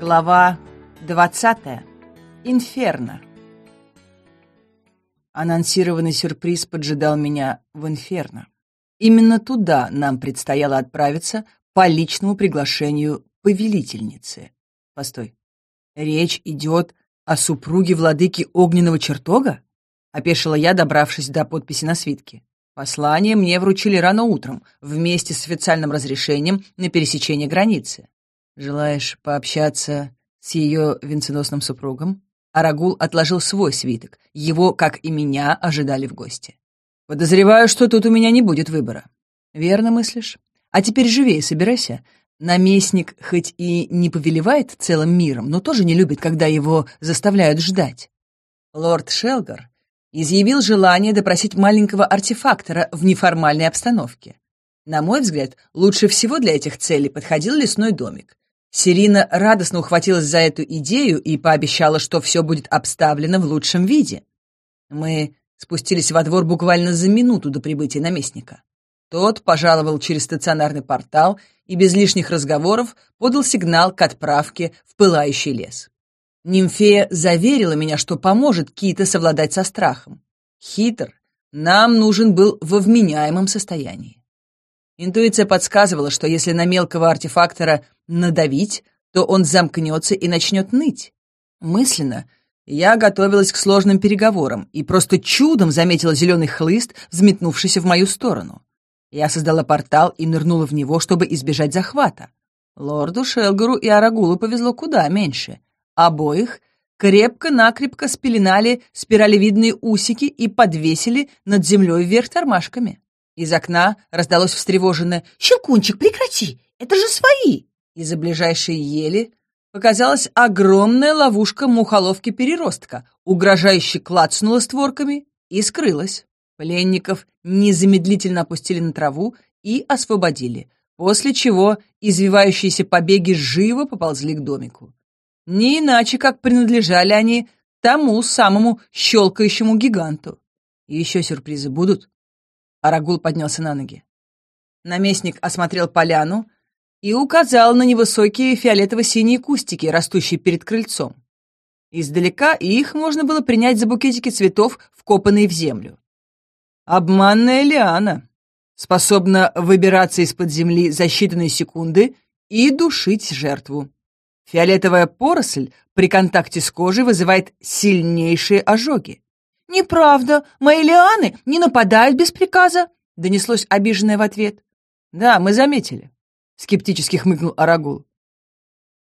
Глава 20. Инферно. Анонсированный сюрприз поджидал меня в Инферно. Именно туда нам предстояло отправиться по личному приглашению повелительницы. Постой. Речь идет о супруге владыки огненного чертога? Опешила я, добравшись до подписи на свитке. Послание мне вручили рано утром, вместе с официальным разрешением на пересечение границы. «Желаешь пообщаться с ее венценосным супругом?» Арагул отложил свой свиток. Его, как и меня, ожидали в гости. «Подозреваю, что тут у меня не будет выбора». «Верно мыслишь. А теперь живее собирайся. Наместник хоть и не повелевает целым миром, но тоже не любит, когда его заставляют ждать. Лорд Шелгар изъявил желание допросить маленького артефактора в неформальной обстановке. На мой взгляд, лучше всего для этих целей подходил лесной домик. Серина радостно ухватилась за эту идею и пообещала, что все будет обставлено в лучшем виде. Мы спустились во двор буквально за минуту до прибытия наместника. Тот пожаловал через стационарный портал и без лишних разговоров подал сигнал к отправке в пылающий лес. Нимфея заверила меня, что поможет Кита совладать со страхом. Хитр, нам нужен был во вменяемом состоянии. Интуиция подсказывала, что если на мелкого артефактора надавить, то он замкнется и начнет ныть. Мысленно я готовилась к сложным переговорам и просто чудом заметила зеленый хлыст, взметнувшийся в мою сторону. Я создала портал и нырнула в него, чтобы избежать захвата. Лорду Шелгору и Арагулу повезло куда меньше. Обоих крепко-накрепко спеленали спиралевидные усики и подвесили над землей вверх тормашками. Из окна раздалось встревоженное «Щелкунчик, прекрати! Это же свои!» Из-за ближайшей ели показалась огромная ловушка мухоловки-переростка, угрожающе клацнула створками и скрылась. Пленников незамедлительно опустили на траву и освободили, после чего извивающиеся побеги живо поползли к домику. Не иначе, как принадлежали они тому самому щелкающему гиганту. Еще сюрпризы будут? Арагул поднялся на ноги. Наместник осмотрел поляну и указал на невысокие фиолетово-синие кустики, растущие перед крыльцом. Издалека их можно было принять за букетики цветов, вкопанные в землю. Обманная лиана способна выбираться из-под земли за считанные секунды и душить жертву. Фиолетовая поросль при контакте с кожей вызывает сильнейшие ожоги. «Неправда, мои лианы не нападают без приказа», — донеслось обиженное в ответ. «Да, мы заметили», — скептически хмыкнул Арагул.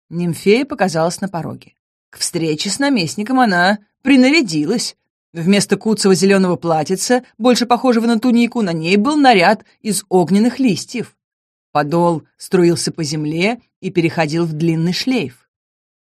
Нимфея показалась на пороге. К встрече с наместником она принарядилась. Вместо куцого зеленого платьица, больше похожего на тунику, на ней был наряд из огненных листьев. Подол струился по земле и переходил в длинный шлейф.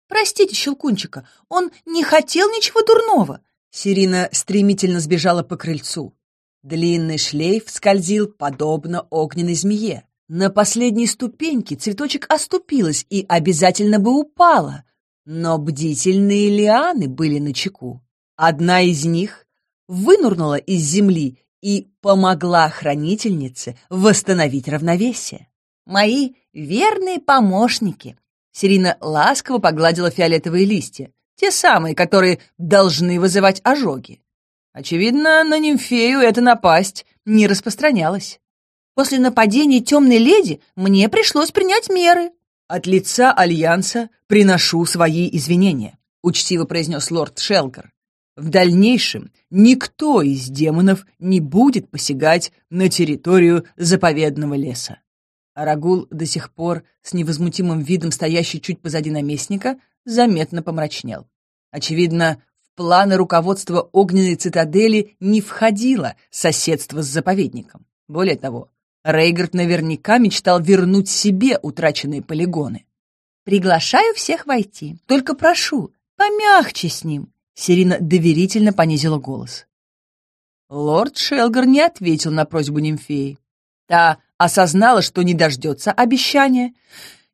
«Простите Щелкунчика, он не хотел ничего дурного», Сирина стремительно сбежала по крыльцу. Длинный шлейф скользил, подобно огненной змее. На последней ступеньке цветочек оступилась и обязательно бы упала, но бдительные лианы были на чеку. Одна из них вынурнула из земли и помогла хранительнице восстановить равновесие. «Мои верные помощники!» Сирина ласково погладила фиолетовые листья те самые, которые должны вызывать ожоги. Очевидно, на нимфею эта напасть не распространялась. После нападения темной леди мне пришлось принять меры. От лица Альянса приношу свои извинения, учтиво произнес лорд Шелгар. В дальнейшем никто из демонов не будет посягать на территорию заповедного леса. Арагул, до сих пор с невозмутимым видом стоящий чуть позади наместника, заметно помрачнел. Очевидно, в планы руководства огненной цитадели не входило соседство с заповедником. Более того, Рейгард наверняка мечтал вернуть себе утраченные полигоны. «Приглашаю всех войти. Только прошу, помягче с ним!» Сирина доверительно понизила голос. Лорд Шелгар не ответил на просьбу нимфеи. Та осознала, что не дождется обещания,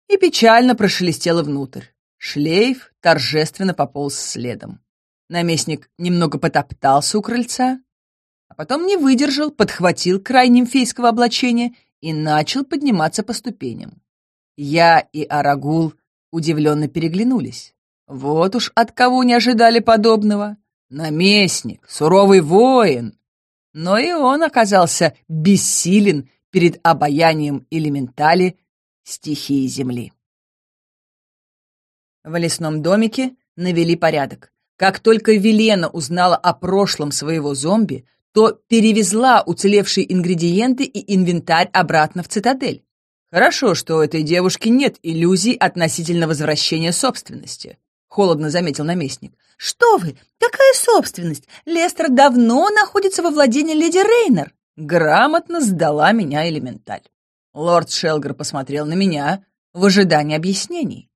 и печально прошелестела внутрь. Шлейф торжественно пополз следом. Наместник немного потоптался у крыльца, а потом не выдержал, подхватил край нимфейского облачения и начал подниматься по ступеням. Я и Арагул удивленно переглянулись. Вот уж от кого не ожидали подобного. Наместник, суровый воин. Но и он оказался бессилен перед обаянием элементали стихии земли. В лесном домике навели порядок. Как только Велена узнала о прошлом своего зомби, то перевезла уцелевшие ингредиенты и инвентарь обратно в цитадель. Хорошо, что у этой девушки нет иллюзий относительно возвращения собственности. — холодно заметил наместник. «Что вы? Какая собственность? Лестер давно находится во владении леди Рейнер!» Грамотно сдала меня элементаль. Лорд Шелгер посмотрел на меня в ожидании объяснений.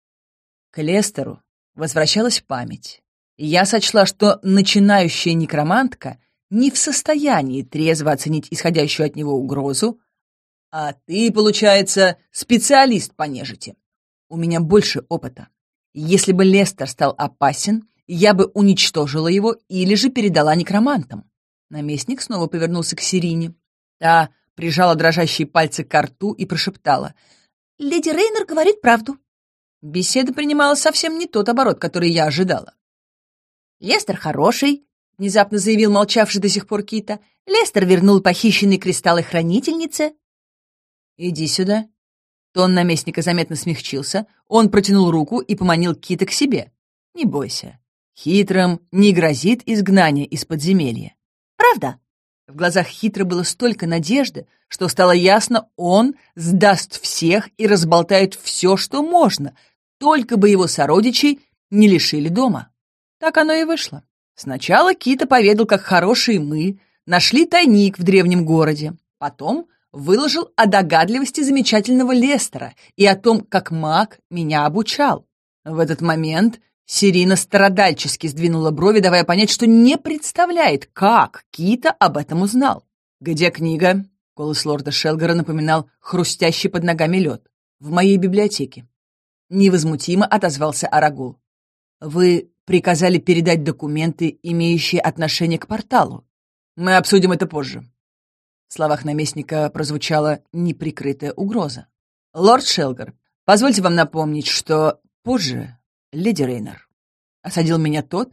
К Лестеру возвращалась память. Я сочла, что начинающая некромантка не в состоянии трезво оценить исходящую от него угрозу, а ты, получается, специалист по нежити. У меня больше опыта. Если бы Лестер стал опасен, я бы уничтожила его или же передала некромантам. Наместник снова повернулся к Сирине. Та прижала дрожащие пальцы к рту и прошептала. «Леди Рейнер говорит правду беседа принимала совсем не тот оборот, который я ожидала. «Лестер хороший», — внезапно заявил молчавший до сих пор Кита. «Лестер вернул похищенные кристаллы хранительнице». «Иди сюда». Тон наместника заметно смягчился. Он протянул руку и поманил Кита к себе. «Не бойся. Хитрым не грозит изгнание из подземелья». «Правда?» В глазах Хитро было столько надежды, что стало ясно, он сдаст всех и разболтает все, что можно, только бы его сородичей не лишили дома. Так оно и вышло. Сначала Кита поведал, как хорошие мы нашли тайник в древнем городе. Потом выложил о догадливости замечательного Лестера и о том, как маг меня обучал. В этот момент Сирина страдальчески сдвинула брови, давая понять, что не представляет, как Кита об этом узнал. «Где книга?» — голос лорда Шелгора напоминал хрустящий под ногами лед. «В моей библиотеке». — невозмутимо отозвался Арагул. «Вы приказали передать документы, имеющие отношение к порталу. Мы обсудим это позже». В словах наместника прозвучала неприкрытая угроза. «Лорд Шелгар, позвольте вам напомнить, что позже леди Рейнер». Осадил меня тот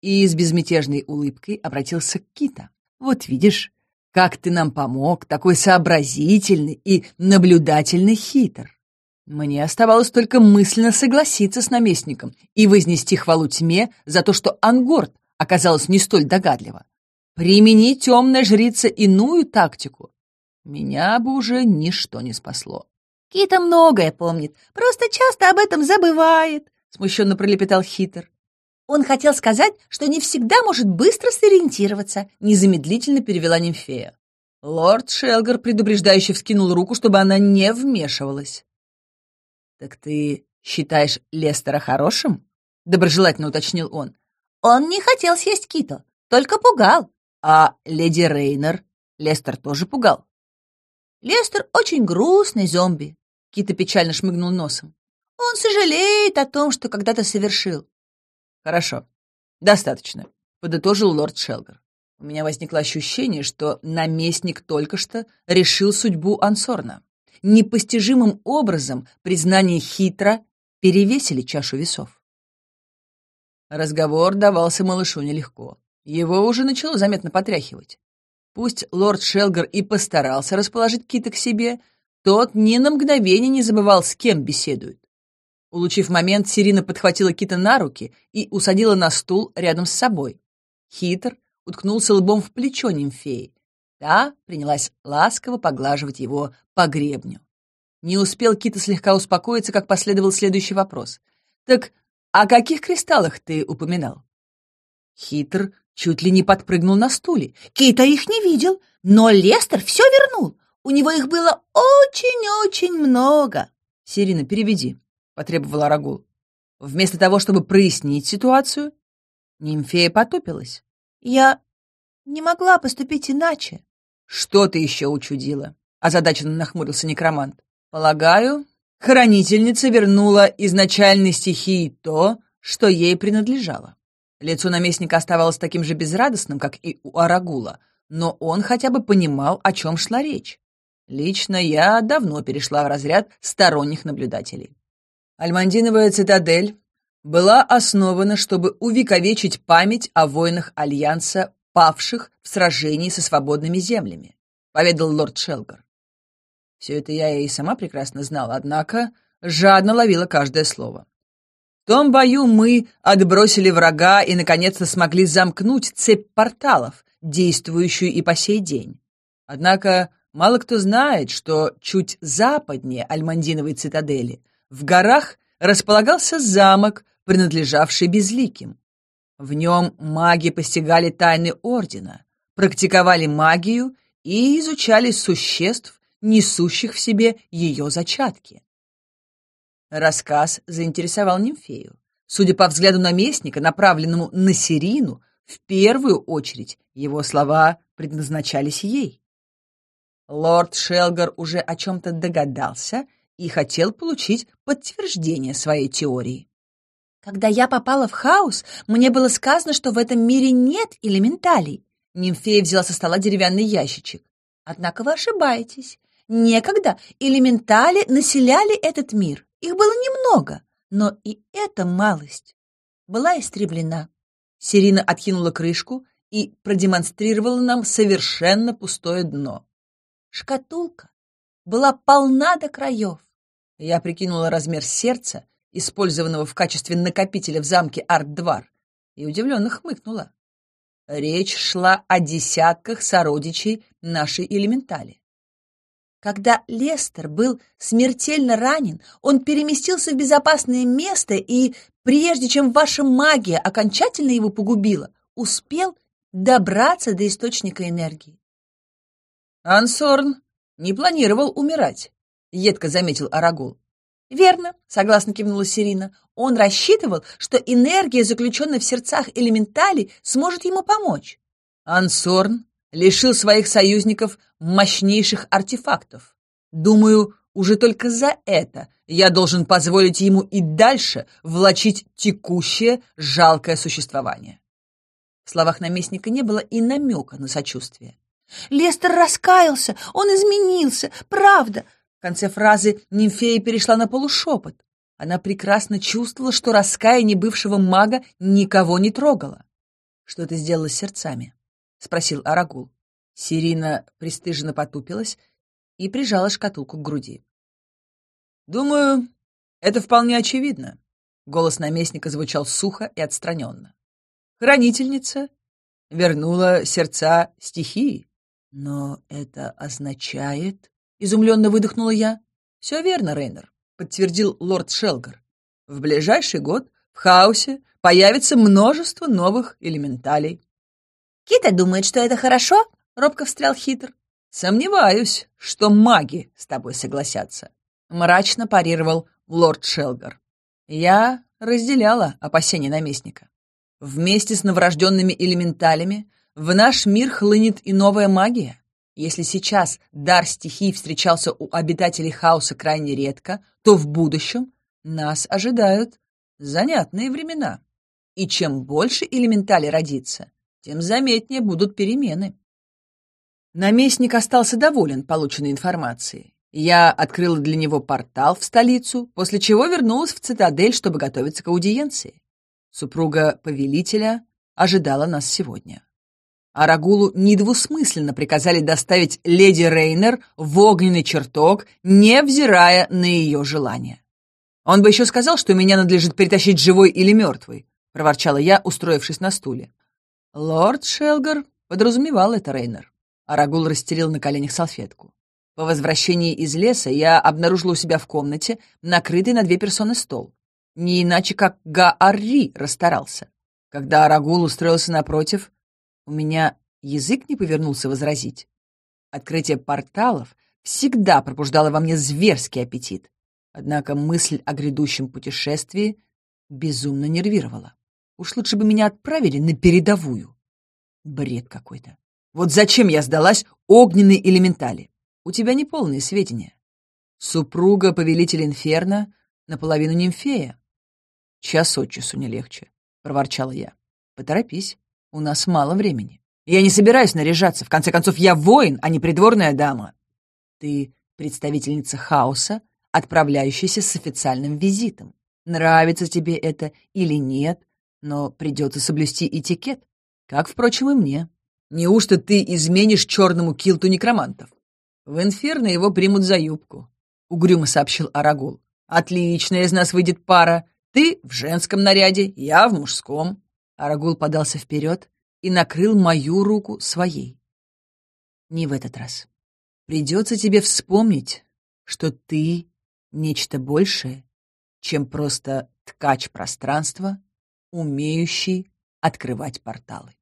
и с безмятежной улыбкой обратился к Кита. «Вот видишь, как ты нам помог, такой сообразительный и наблюдательный хитр. Мне оставалось только мысленно согласиться с наместником и вознести хвалу тьме за то, что Ангорд оказалась не столь догадлива. Примени темная жрица иную тактику. Меня бы уже ничто не спасло. Кита многое помнит, просто часто об этом забывает, смущенно пролепетал хитр. Он хотел сказать, что не всегда может быстро сориентироваться, незамедлительно перевела нимфея. Лорд Шелгар предупреждающе вскинул руку, чтобы она не вмешивалась. «Так ты считаешь Лестера хорошим?» — доброжелательно уточнил он. «Он не хотел съесть Кито, только пугал». «А леди Рейнер?» Лестер тоже пугал. «Лестер очень грустный зомби», — Кито печально шмыгнул носом. «Он сожалеет о том, что когда-то совершил». «Хорошо, достаточно», — подытожил лорд Шелгар. У меня возникло ощущение, что наместник только что решил судьбу Ансорна непостижимым образом признание хитро перевесили чашу весов. Разговор давался малышу нелегко. Его уже начало заметно потряхивать. Пусть лорд Шелгар и постарался расположить Кита к себе, тот ни на мгновение не забывал, с кем беседует. Улучив момент, Сирина подхватила Кита на руки и усадила на стул рядом с собой. Хитр уткнулся лбом в плечо нимфеи, Та принялась ласково поглаживать его по гребню. Не успел Кита слегка успокоиться, как последовал следующий вопрос. «Так о каких кристаллах ты упоминал?» Хитр чуть ли не подпрыгнул на стуле. «Кита их не видел, но Лестер все вернул. У него их было очень-очень много». «Сирина, переведи», — потребовала Рагул. Вместо того, чтобы прояснить ситуацию, нимфея потупилась. «Я не могла поступить иначе», «Что ты еще учудила?» — озадаченно нахмурился некромант. «Полагаю, хранительница вернула изначальной стихии то, что ей принадлежало». Лицо наместника оставалось таким же безрадостным, как и у Арагула, но он хотя бы понимал, о чем шла речь. Лично я давно перешла в разряд сторонних наблюдателей. Альмандиновая цитадель была основана, чтобы увековечить память о войнах Альянса павших в сражении со свободными землями», — поведал лорд Шелгар. Все это я и сама прекрасно знала, однако жадно ловила каждое слово. В том бою мы отбросили врага и, наконец-то, смогли замкнуть цепь порталов, действующую и по сей день. Однако мало кто знает, что чуть западнее Альмандиновой цитадели в горах располагался замок, принадлежавший Безликим. В нем маги постигали тайны Ордена, практиковали магию и изучали существ, несущих в себе ее зачатки. Рассказ заинтересовал Нимфею. Судя по взгляду наместника, направленному на Сирину, в первую очередь его слова предназначались ей. Лорд Шелгар уже о чем-то догадался и хотел получить подтверждение своей теории. Когда я попала в хаос, мне было сказано, что в этом мире нет элементалей. Нимфея взяла со стола деревянный ящичек. Однако вы ошибаетесь. Некогда элементали населяли этот мир. Их было немного, но и эта малость была истреблена. Сирина откинула крышку и продемонстрировала нам совершенно пустое дно. Шкатулка была полна до краев. Я прикинула размер сердца использованного в качестве накопителя в замке Арт-Двар, и удивленно хмыкнула. Речь шла о десятках сородичей нашей элементали. Когда Лестер был смертельно ранен, он переместился в безопасное место и, прежде чем ваша магия окончательно его погубила, успел добраться до источника энергии. «Ансорн не планировал умирать», — едко заметил Арагул. «Верно», — согласно кивнула Сирина. «Он рассчитывал, что энергия, заключенная в сердцах элементалей, сможет ему помочь». «Ансорн лишил своих союзников мощнейших артефактов. Думаю, уже только за это я должен позволить ему и дальше влачить текущее жалкое существование». В словах наместника не было и намека на сочувствие. «Лестер раскаялся, он изменился, правда», в конце фразы нимфея перешла на полушепот. Она прекрасно чувствовала, что раскаяние бывшего мага никого не трогало. «Что ты сделала с сердцами?» — спросил Арагул. Сирина пристыженно потупилась и прижала шкатулку к груди. «Думаю, это вполне очевидно», — голос наместника звучал сухо и отстраненно. «Хранительница вернула сердца стихии». «Но это означает...» Изумленно выдохнула я. «Все верно, Рейнер», — подтвердил лорд Шелгар. «В ближайший год в хаосе появится множество новых элементалей». «Кита думает, что это хорошо?» — робко встрял хитр. «Сомневаюсь, что маги с тобой согласятся», — мрачно парировал лорд Шелгар. Я разделяла опасения наместника. Вместе с новорожденными элементалями в наш мир хлынет и новая магия. Если сейчас дар стихий встречался у обитателей хаоса крайне редко, то в будущем нас ожидают занятные времена. И чем больше элементали родится, тем заметнее будут перемены. Наместник остался доволен полученной информацией. Я открыла для него портал в столицу, после чего вернулась в цитадель, чтобы готовиться к аудиенции. Супруга повелителя ожидала нас сегодня. Арагулу недвусмысленно приказали доставить леди Рейнер в огненный чертог, невзирая на ее желание. «Он бы еще сказал, что меня надлежит перетащить живой или мертвый», — проворчала я, устроившись на стуле. «Лорд Шелгар», — подразумевал это Рейнер. Арагул расстелил на коленях салфетку. По возвращении из леса я обнаружила у себя в комнате накрытый на две персоны стол. Не иначе, как Гаарри расстарался. Когда Арагул устроился напротив, у меня язык не повернулся возразить. Открытие порталов всегда пробуждало во мне зверский аппетит. Однако мысль о грядущем путешествии безумно нервировала. Уж лучше бы меня отправили на передовую. Бред какой-то. Вот зачем я сдалась огненной элементали? У тебя не полные сведения. Супруга повелитель инферно, наполовину нимфея. Час от часу не легче, — проворчала я. Поторопись. У нас мало времени. Я не собираюсь наряжаться. В конце концов, я воин, а не придворная дама. Ты представительница хаоса, отправляющаяся с официальным визитом. Нравится тебе это или нет, но придется соблюсти этикет, как, впрочем, и мне. Неужто ты изменишь черному килту некромантов? В инферно его примут за юбку, — угрюмо сообщил Арагул. Отлично, из нас выйдет пара. Ты в женском наряде, я в мужском. Арагул подался вперед и накрыл мою руку своей. Не в этот раз. Придется тебе вспомнить, что ты — нечто большее, чем просто ткач пространства, умеющий открывать порталы.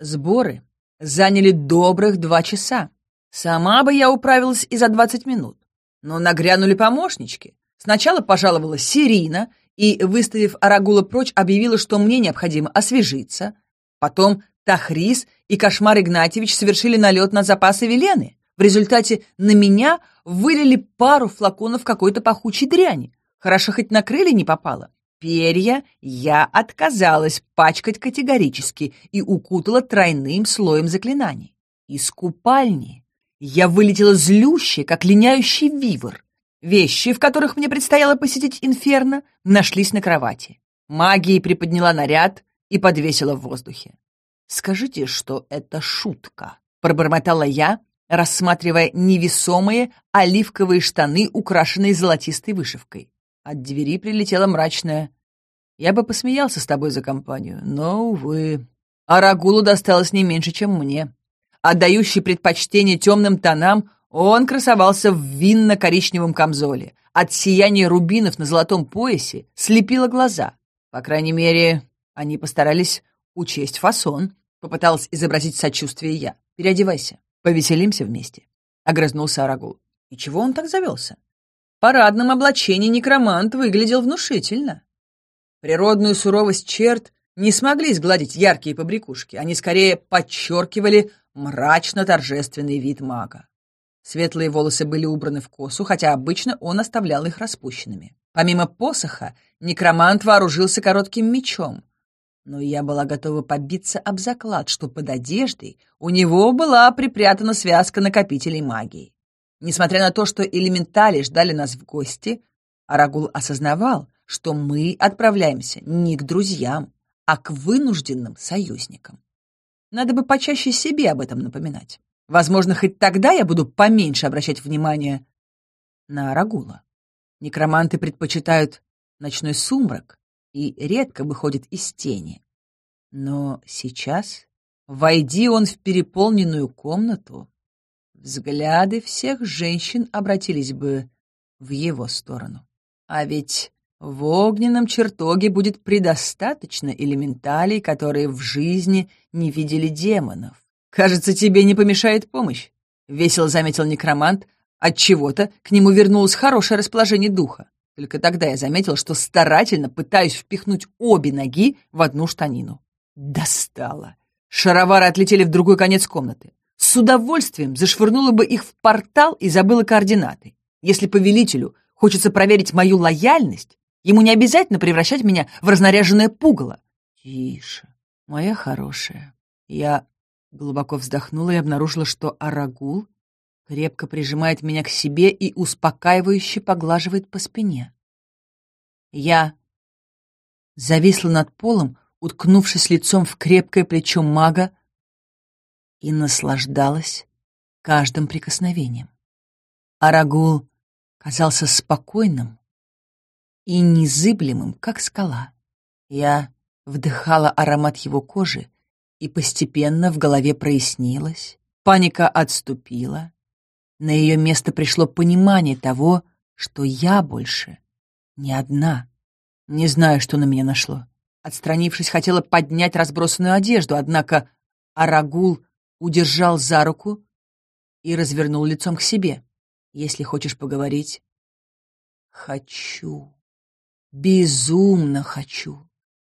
Сборы заняли добрых два часа. Сама бы я управилась и за двадцать минут. Но нагрянули помощнички. Сначала пожаловалась Сирина, и, выставив Арагула прочь, объявила, что мне необходимо освежиться. Потом Тахрис и Кошмар Игнатьевич совершили налет на запасы Велены. В результате на меня вылили пару флаконов какой-то пахучей дряни. Хорошо, хоть на крылья не попало. Перья я отказалась пачкать категорически и укутала тройным слоем заклинаний. Из купальни я вылетела злюще, как линяющий вивор. Вещи, в которых мне предстояло посетить инферно, нашлись на кровати. Магия приподняла наряд и подвесила в воздухе. «Скажите, что это шутка», — пробормотала я, рассматривая невесомые оливковые штаны, украшенные золотистой вышивкой. От двери прилетела мрачная. «Я бы посмеялся с тобой за компанию, но, увы, Арагулу досталось не меньше, чем мне. Отдающий предпочтение темным тонам, он красовался в винно-коричневом камзоле. От сияния рубинов на золотом поясе слепило глаза. По крайней мере, они постарались учесть фасон. Попыталась изобразить сочувствие я. «Переодевайся, повеселимся вместе», — огрызнулся Арагул. И чего он так завелся? В парадном облачении некромант выглядел внушительно. Природную суровость черт не смогли сгладить яркие побрякушки. Они скорее подчеркивали мрачно-торжественный вид мага. Светлые волосы были убраны в косу, хотя обычно он оставлял их распущенными. Помимо посоха, некромант вооружился коротким мечом. Но я была готова побиться об заклад, что под одеждой у него была припрятана связка накопителей магии. Несмотря на то, что элементали ждали нас в гости, Арагул осознавал, что мы отправляемся не к друзьям, а к вынужденным союзникам. Надо бы почаще себе об этом напоминать. Возможно, хоть тогда я буду поменьше обращать внимание на Арагула. Некроманты предпочитают ночной сумрак и редко выходят из тени. Но сейчас, войди он в переполненную комнату, взгляды всех женщин обратились бы в его сторону. А ведь в огненном чертоге будет предостаточно элементалей, которые в жизни не видели демонов. «Кажется, тебе не помешает помощь», — весело заметил некромант. От чего то к нему вернулось хорошее расположение духа. Только тогда я заметил, что старательно пытаюсь впихнуть обе ноги в одну штанину. Достало! Шаровары отлетели в другой конец комнаты. С удовольствием зашвырнула бы их в портал и забыла координаты. Если повелителю хочется проверить мою лояльность, ему не обязательно превращать меня в разнаряженное пугало. Тише, моя хорошая. Я Глубоко вздохнула и обнаружила, что Арагул крепко прижимает меня к себе и успокаивающе поглаживает по спине. Я зависла над полом, уткнувшись лицом в крепкое плечо мага, и наслаждалась каждым прикосновением. Арагул казался спокойным и незыблемым, как скала. Я вдыхала аромат его кожи, и постепенно в голове прояснилось, паника отступила. На ее место пришло понимание того, что я больше не одна. Не знаю, что на меня нашло. Отстранившись, хотела поднять разбросанную одежду, однако Арагул удержал за руку и развернул лицом к себе. «Если хочешь поговорить...» «Хочу. Безумно хочу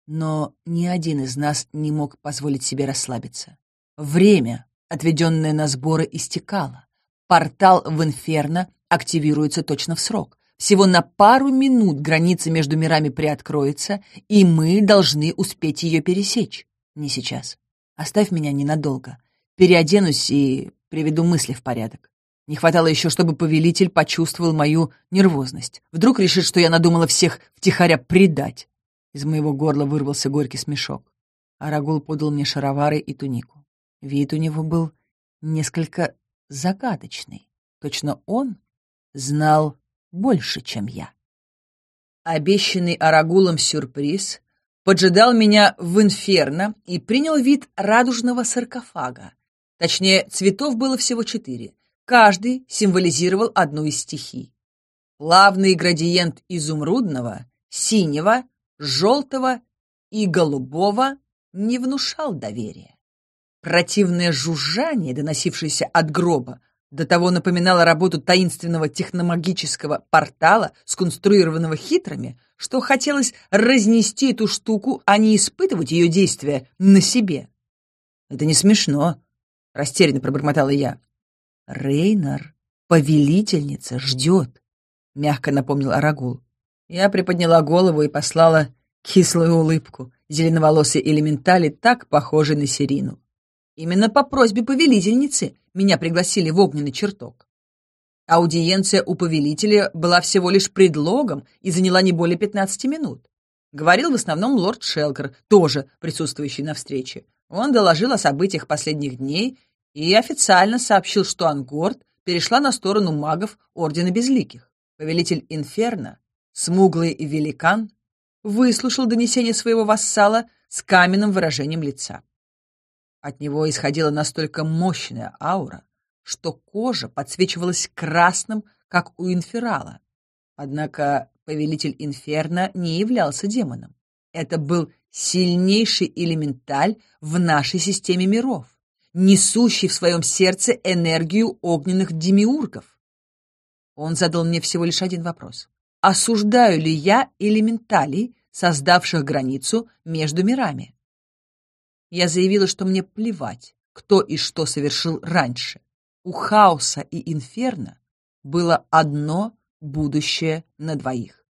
но ни один из нас не мог позволить себе расслабиться. Время, отведенное на сборы, истекало. Портал в Инферно активируется точно в срок. Всего на пару минут граница между мирами приоткроется, и мы должны успеть ее пересечь. Не сейчас. Оставь меня ненадолго. Переоденусь и приведу мысли в порядок. Не хватало еще, чтобы повелитель почувствовал мою нервозность. Вдруг решит, что я надумала всех втихаря предать. Из моего горла вырвался горький смешок. Арагул подал мне шаровары и тунику. Вид у него был несколько загадочный. Точно он знал больше, чем я. Обещанный Арагулом сюрприз поджидал меня в инферно и принял вид радужного саркофага. Точнее, цветов было всего четыре. Каждый символизировал одну из стихий. Плавный градиент изумрудного, синего, желтого и голубого не внушал доверия. Противное жужжание, доносившееся от гроба, до того напоминало работу таинственного техномагического портала, сконструированного хитрыми, что хотелось разнести эту штуку, а не испытывать ее действия на себе. «Это не смешно», — растерянно пробормотала я. «Рейнар, повелительница, ждет», — мягко напомнил Арагул. Я приподняла голову и послала кислую улыбку зеленоволосой элементали, так похожей на Серину. Именно по просьбе повелительницы меня пригласили в огненный чертог. Аудиенция у повелителя была всего лишь предлогом и заняла не более 15 минут. Говорил в основном лорд Шелкер, тоже присутствующий на встрече. Он доложил о событиях последних дней и официально сообщил, что Ангорд перешла на сторону магов Ордена Безликих. Повелитель Инферно Смуглый великан выслушал донесение своего вассала с каменным выражением лица. От него исходила настолько мощная аура, что кожа подсвечивалась красным, как у инферала. Однако повелитель инферно не являлся демоном. Это был сильнейший элементаль в нашей системе миров, несущий в своем сердце энергию огненных демиургов. Он задал мне всего лишь один вопрос осуждаю ли я элементалей, создавших границу между мирами. Я заявила, что мне плевать, кто и что совершил раньше. У хаоса и инферно было одно будущее на двоих.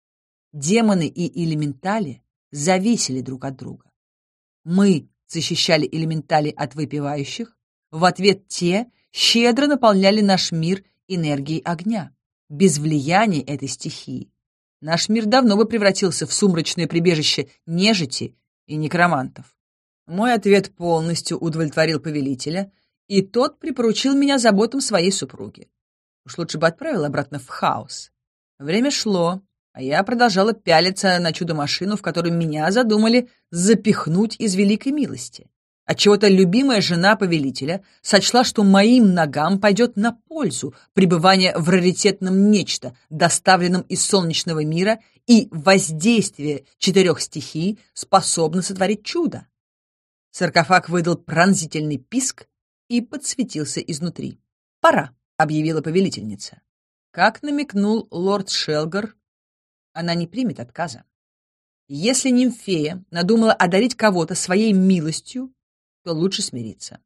Демоны и элементали зависели друг от друга. Мы защищали элементали от выпивающих, в ответ те щедро наполняли наш мир энергией огня, без влияния этой стихии наш мир давно бы превратился в сумрачное прибежище нежити и некромантов. Мой ответ полностью удовлетворил повелителя, и тот припоручил меня заботам своей супруги. Уж лучше бы отправил обратно в хаос. Время шло, а я продолжала пялиться на чудо-машину, в которую меня задумали запихнуть из великой милости. Отчего-то любимая жена повелителя сочла, что моим ногам пойдет на пользу пребывание в раритетном нечто, доставленном из солнечного мира, и воздействие четырех стихий способно сотворить чудо. Саркофаг выдал пронзительный писк и подсветился изнутри. «Пора», — объявила повелительница. Как намекнул лорд Шелгар, она не примет отказа. Если нимфея надумала одарить кого-то своей милостью, что лучше смириться.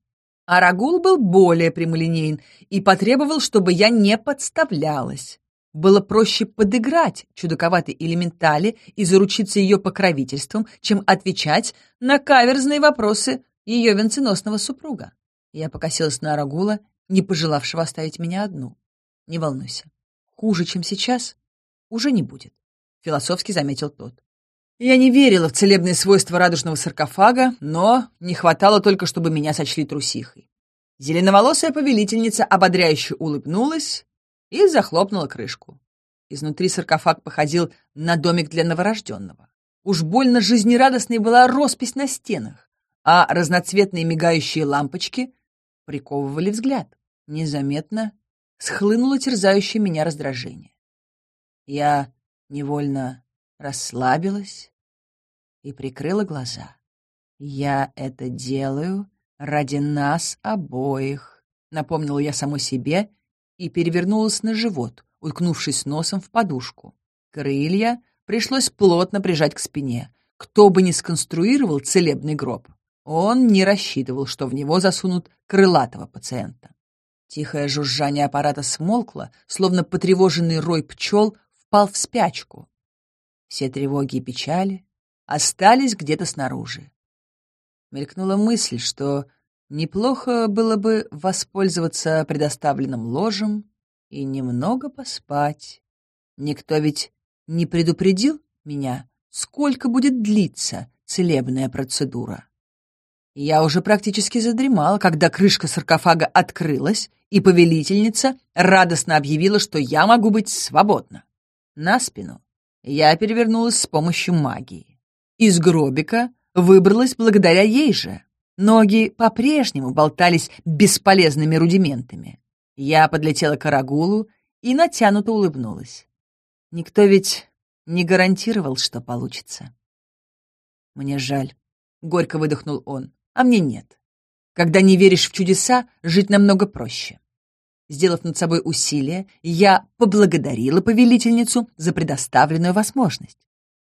Арагул был более прямолинеен и потребовал, чтобы я не подставлялась. Было проще подыграть чудаковатой элементали и заручиться ее покровительством, чем отвечать на каверзные вопросы ее венценосного супруга. Я покосилась на Арагула, не пожелавшего оставить меня одну. «Не волнуйся, хуже, чем сейчас, уже не будет», — философски заметил тот. Я не верила в целебные свойства радужного саркофага, но не хватало только, чтобы меня сочли трусихой. Зеленоволосая повелительница ободряюще улыбнулась и захлопнула крышку. Изнутри саркофаг походил на домик для новорожденного. Уж больно жизнерадостной была роспись на стенах, а разноцветные мигающие лампочки приковывали взгляд. Незаметно схлынуло терзающее меня раздражение. Я невольно расслабилась и прикрыла глаза. «Я это делаю ради нас обоих», — напомнила я самой себе и перевернулась на живот, уткнувшись носом в подушку. Крылья пришлось плотно прижать к спине. Кто бы ни сконструировал целебный гроб, он не рассчитывал, что в него засунут крылатого пациента. Тихое жужжание аппарата смолкло, словно потревоженный рой пчел впал в спячку, все тревоги и печали остались где-то снаружи. Мелькнула мысль, что неплохо было бы воспользоваться предоставленным ложем и немного поспать. Никто ведь не предупредил меня, сколько будет длиться целебная процедура. Я уже практически задремала, когда крышка саркофага открылась, и повелительница радостно объявила, что я могу быть свободна. На спину я перевернулась с помощью магии. Из гробика выбралась благодаря ей же. Ноги по-прежнему болтались бесполезными рудиментами. Я подлетела к Арагулу и натянуто улыбнулась. Никто ведь не гарантировал, что получится. «Мне жаль», — горько выдохнул он, — «а мне нет. Когда не веришь в чудеса, жить намного проще. Сделав над собой усилие, я поблагодарила повелительницу за предоставленную возможность.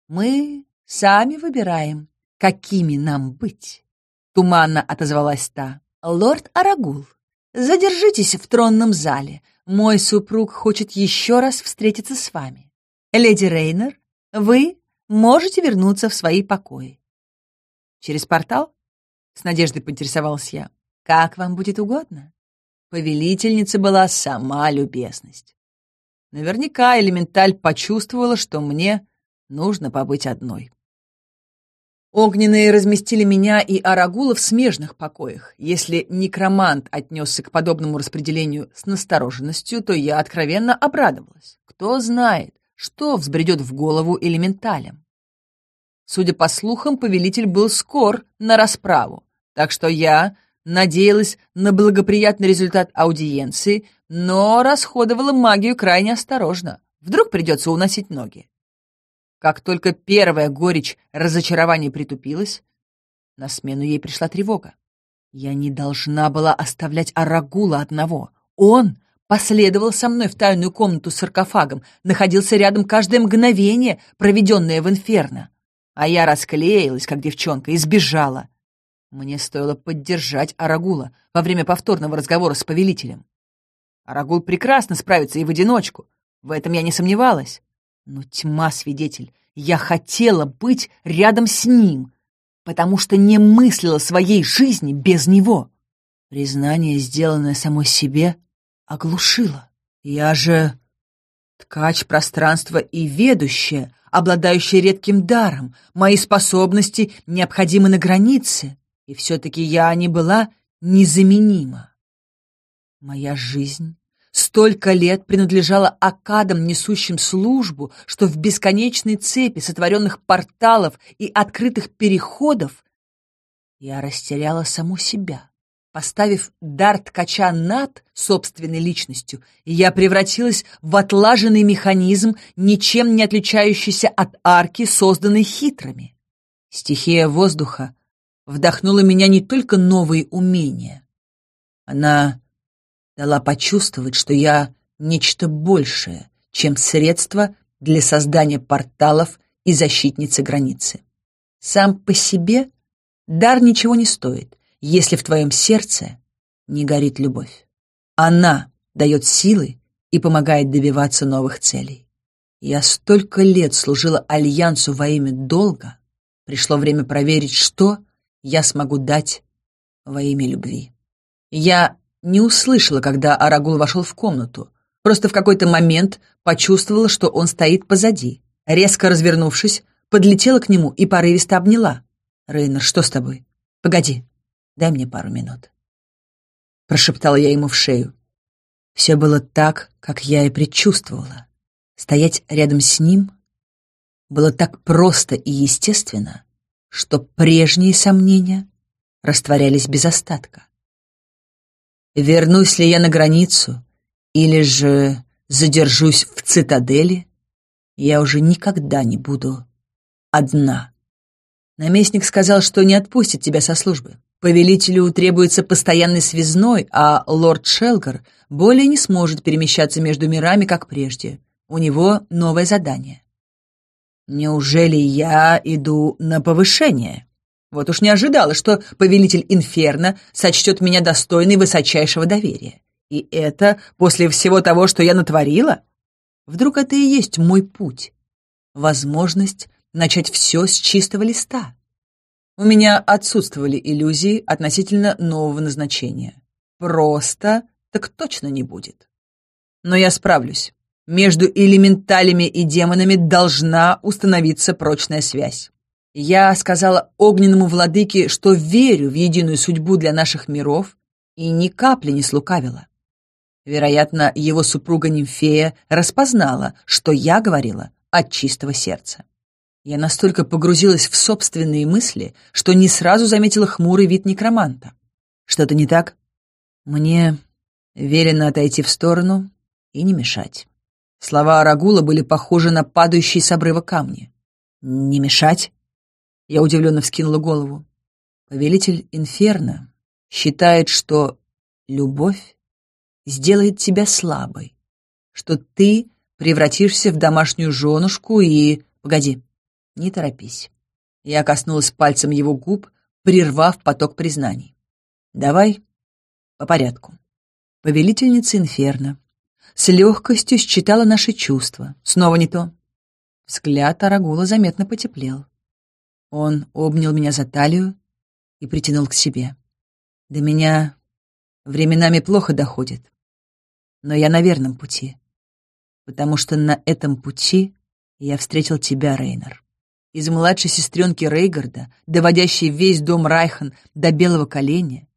«Мы сами выбираем, какими нам быть», — туманно отозвалась та. «Лорд Арагул, задержитесь в тронном зале. Мой супруг хочет еще раз встретиться с вами. Леди Рейнер, вы можете вернуться в свои покои». «Через портал?» — с надеждой поинтересовалась я. «Как вам будет угодно?» Повелительница была сама любезность. Наверняка элементаль почувствовала, что мне нужно побыть одной. Огненные разместили меня и Арагула в смежных покоях. Если некромант отнесся к подобному распределению с настороженностью, то я откровенно обрадовалась. Кто знает, что взбредет в голову элементалям. Судя по слухам, повелитель был скор на расправу, так что я надеялась на благоприятный результат аудиенции, но расходовала магию крайне осторожно. Вдруг придется уносить ноги. Как только первая горечь разочарования притупилась, на смену ей пришла тревога. Я не должна была оставлять Арагула одного. Он последовал со мной в тайную комнату с саркофагом, находился рядом каждое мгновение, проведенное в инферно. А я расклеилась, как девчонка, и сбежала. Мне стоило поддержать Арагула во время повторного разговора с повелителем. Арагул прекрасно справится и в одиночку, в этом я не сомневалась. Но тьма, свидетель, я хотела быть рядом с ним, потому что не мыслила своей жизни без него. Признание, сделанное самой себе, оглушило. Я же ткач пространства и ведущая, обладающая редким даром. Мои способности необходимы на границе. И все-таки я не была незаменима. Моя жизнь столько лет принадлежала акадам, несущим службу, что в бесконечной цепи сотворенных порталов и открытых переходов я растеряла саму себя. Поставив дар ткача над собственной личностью, я превратилась в отлаженный механизм, ничем не отличающийся от арки, созданной хитрами. Стихия воздуха вдохнула меня не только новые умения. Она дала почувствовать, что я нечто большее, чем средство для создания порталов и защитницы границы. Сам по себе дар ничего не стоит, если в твоем сердце не горит любовь. Она дает силы и помогает добиваться новых целей. Я столько лет служила Альянсу во имя долга. Пришло время проверить, что — я смогу дать во имя любви. Я не услышала, когда Арагул вошел в комнату, просто в какой-то момент почувствовала, что он стоит позади. Резко развернувшись, подлетела к нему и порывисто обняла. «Рейнер, что с тобой? Погоди, дай мне пару минут». Прошептала я ему в шею. Все было так, как я и предчувствовала. Стоять рядом с ним было так просто и естественно, что прежние сомнения растворялись без остатка. Вернусь ли я на границу или же задержусь в цитадели, я уже никогда не буду одна. Наместник сказал, что не отпустит тебя со службы. Повелителю требуется постоянный связной, а лорд Шелгар более не сможет перемещаться между мирами, как прежде. У него новое задание. Неужели я иду на повышение? Вот уж не ожидала, что повелитель Инферно сочтет меня достойной высочайшего доверия. И это после всего того, что я натворила? Вдруг это и есть мой путь? Возможность начать все с чистого листа. У меня отсутствовали иллюзии относительно нового назначения. Просто так точно не будет. Но я справлюсь. Между элементалями и демонами должна установиться прочная связь. Я сказала огненному владыке, что верю в единую судьбу для наших миров и ни капли не слукавила. Вероятно, его супруга Нимфея распознала, что я говорила от чистого сердца. Я настолько погрузилась в собственные мысли, что не сразу заметила хмурый вид некроманта. Что-то не так? Мне велено отойти в сторону и не мешать. Слова Арагула были похожи на падающие с обрыва камни. «Не мешать?» Я удивленно вскинула голову. «Повелитель Инферно считает, что любовь сделает тебя слабой, что ты превратишься в домашнюю женушку и... Погоди, не торопись». Я коснулась пальцем его губ, прервав поток признаний. «Давай по порядку. Повелительница Инферно с легкостью считала наши чувства. Снова не то. Взгляд Арагула заметно потеплел. Он обнял меня за талию и притянул к себе. До меня временами плохо доходит, но я на верном пути, потому что на этом пути я встретил тебя, Рейнер. Из младшей сестренки Рейгарда, доводящей весь дом Райхан до белого коленя,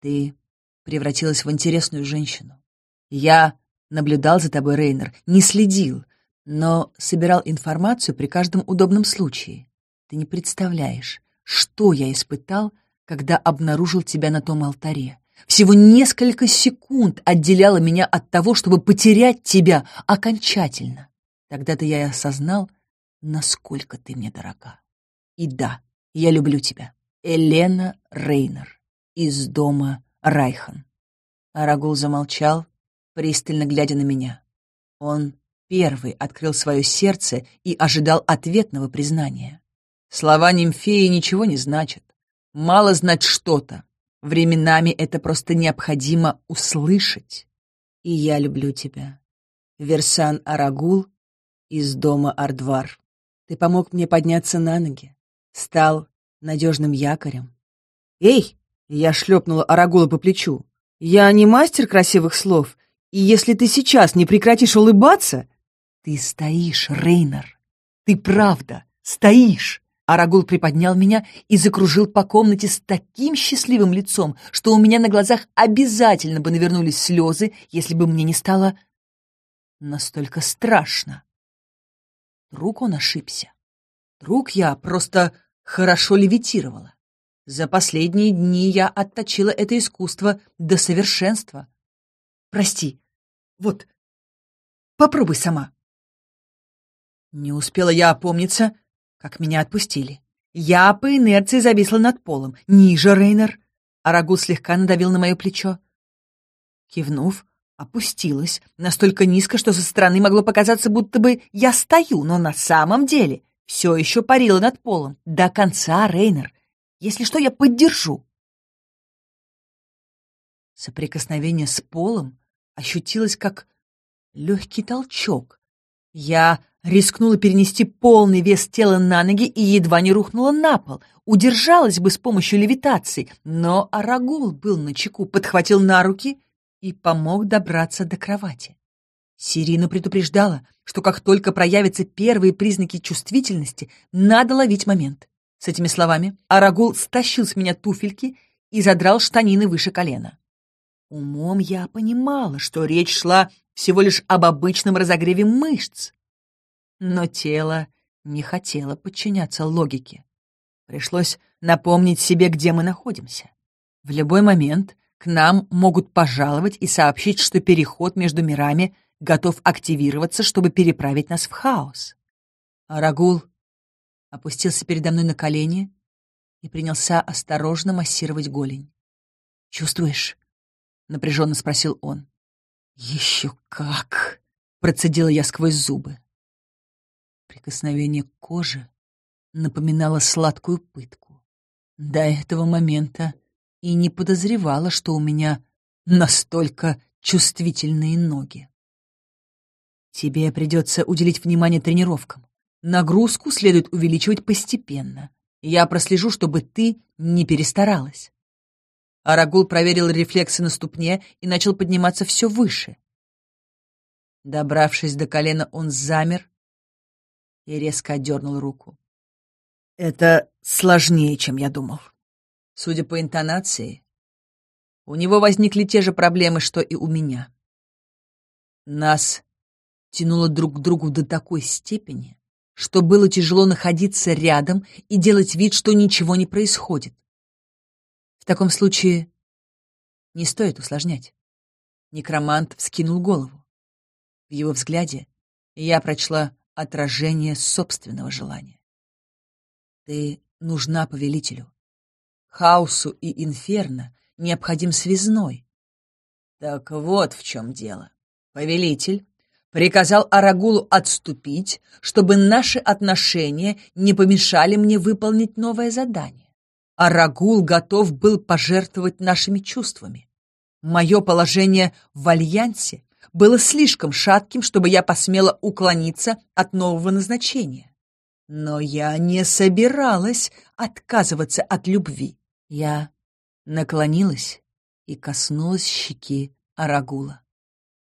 ты превратилась в интересную женщину. Я Наблюдал за тобой Рейнер, не следил, но собирал информацию при каждом удобном случае. Ты не представляешь, что я испытал, когда обнаружил тебя на том алтаре. Всего несколько секунд отделяло меня от того, чтобы потерять тебя окончательно. Тогда-то я и осознал, насколько ты мне дорога. И да, я люблю тебя. Елена Рейнер из дома Райхан. Арагул замолчал, пристально глядя на меня. Он первый открыл свое сердце и ожидал ответного признания. Слова нимфеи ничего не значат. Мало знать что-то. Временами это просто необходимо услышать. «И я люблю тебя». Версан Арагул из дома Ардвар. Ты помог мне подняться на ноги. Стал надежным якорем. «Эй!» — я шлепнула Арагула по плечу. «Я не мастер красивых слов, и если ты сейчас не прекратишь улыбаться... Ты стоишь, Рейнер. Ты правда стоишь. Арагул приподнял меня и закружил по комнате с таким счастливым лицом, что у меня на глазах обязательно бы навернулись слезы, если бы мне не стало настолько страшно. Вдруг он ошибся. Вдруг я просто хорошо левитировала. За последние дни я отточила это искусство до совершенства. Прости, вот. Попробуй сама. Не успела я опомниться, как меня отпустили. Я по инерции зависла над полом. Ниже, Рейнер. Арагул слегка надавил на мое плечо. Кивнув, опустилась настолько низко, что со стороны могло показаться, будто бы я стою, но на самом деле все еще парила над полом. До конца, Рейнер. Если что, я поддержу. Соприкосновение с полом ощутилось как легкий толчок. Я рискнула перенести полный вес тела на ноги и едва не рухнула на пол. Удержалась бы с помощью левитации, но Арагул был на чеку, подхватил на руки и помог добраться до кровати. Сирина предупреждала, что как только проявятся первые признаки чувствительности, надо ловить момент. С этими словами Арагул стащил с меня туфельки и задрал штанины выше колена. Умом я понимала, что речь шла всего лишь об обычном разогреве мышц. Но тело не хотело подчиняться логике. Пришлось напомнить себе, где мы находимся. В любой момент к нам могут пожаловать и сообщить, что переход между мирами готов активироваться, чтобы переправить нас в хаос. Арагул опустился передо мной на колени и принялся осторожно массировать голень. «Чувствуешь?» — напряженно спросил он. «Еще как!» — процедила я сквозь зубы. Прикосновение к коже напоминало сладкую пытку. До этого момента и не подозревала, что у меня настолько чувствительные ноги. Тебе придется уделить внимание тренировкам. Нагрузку следует увеличивать постепенно. Я прослежу, чтобы ты не перестаралась. Арагул проверил рефлексы на ступне и начал подниматься все выше. Добравшись до колена, он замер и резко отдернул руку. «Это сложнее, чем я думал». Судя по интонации, у него возникли те же проблемы, что и у меня. Нас тянуло друг к другу до такой степени, что было тяжело находиться рядом и делать вид, что ничего не происходит. В таком случае не стоит усложнять. Некромант вскинул голову. В его взгляде я прочла отражение собственного желания. Ты нужна повелителю. Хаосу и инферно необходим связной. Так вот в чем дело. Повелитель приказал Арагулу отступить, чтобы наши отношения не помешали мне выполнить новое задание. Арагул готов был пожертвовать нашими чувствами. Мое положение в Альянсе было слишком шатким, чтобы я посмела уклониться от нового назначения. Но я не собиралась отказываться от любви. Я наклонилась и коснулась щеки Арагула.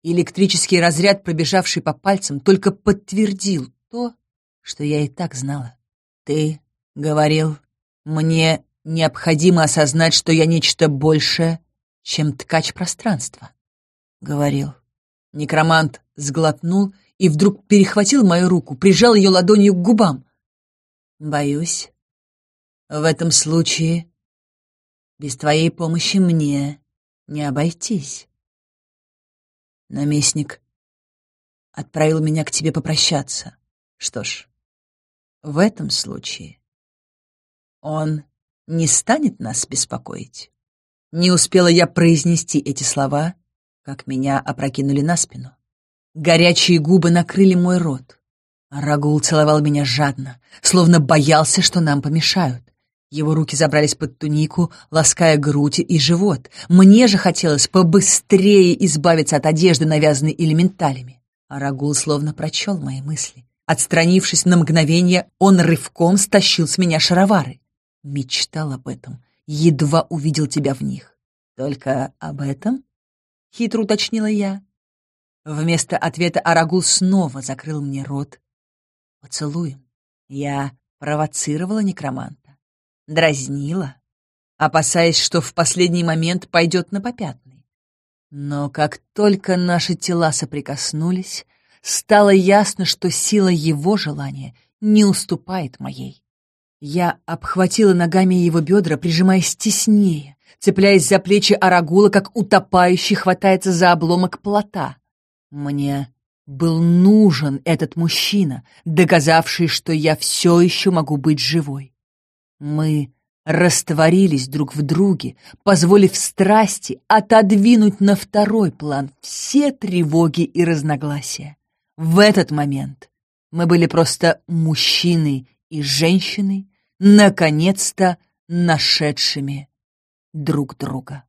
Электрический разряд, пробежавший по пальцам, только подтвердил то, что я и так знала. «Ты говорил мне Необходимо осознать, что я нечто большее, чем ткач пространства, — говорил. Некромант сглотнул и вдруг перехватил мою руку, прижал ее ладонью к губам. Боюсь, в этом случае без твоей помощи мне не обойтись. Наместник отправил меня к тебе попрощаться. Что ж, в этом случае он не станет нас беспокоить. Не успела я произнести эти слова, как меня опрокинули на спину. Горячие губы накрыли мой рот. Рагул целовал меня жадно, словно боялся, что нам помешают. Его руки забрались под тунику, лаская грудь и живот. Мне же хотелось побыстрее избавиться от одежды, навязанной элементалями. Арагул словно прочел мои мысли. Отстранившись на мгновение, он рывком стащил с меня шаровары. Мечтал об этом, едва увидел тебя в них. Только об этом? Хитро уточнила я. Вместо ответа Арагул снова закрыл мне рот поцелуем. Я провоцировала некроманта, дразнила, опасаясь, что в последний момент пойдет на попятный. Но как только наши тела соприкоснулись, стало ясно, что сила его желания не уступает моей. Я обхватила ногами его бедра, прижимаясь теснее, цепляясь за плечи Арагула, как утопающий хватается за обломок плота. Мне был нужен этот мужчина, доказавший, что я все еще могу быть живой. Мы растворились друг в друге, позволив страсти отодвинуть на второй план все тревоги и разногласия. В этот момент мы были просто мужчиной и женщиной, наконец-то нашедшими друг друга.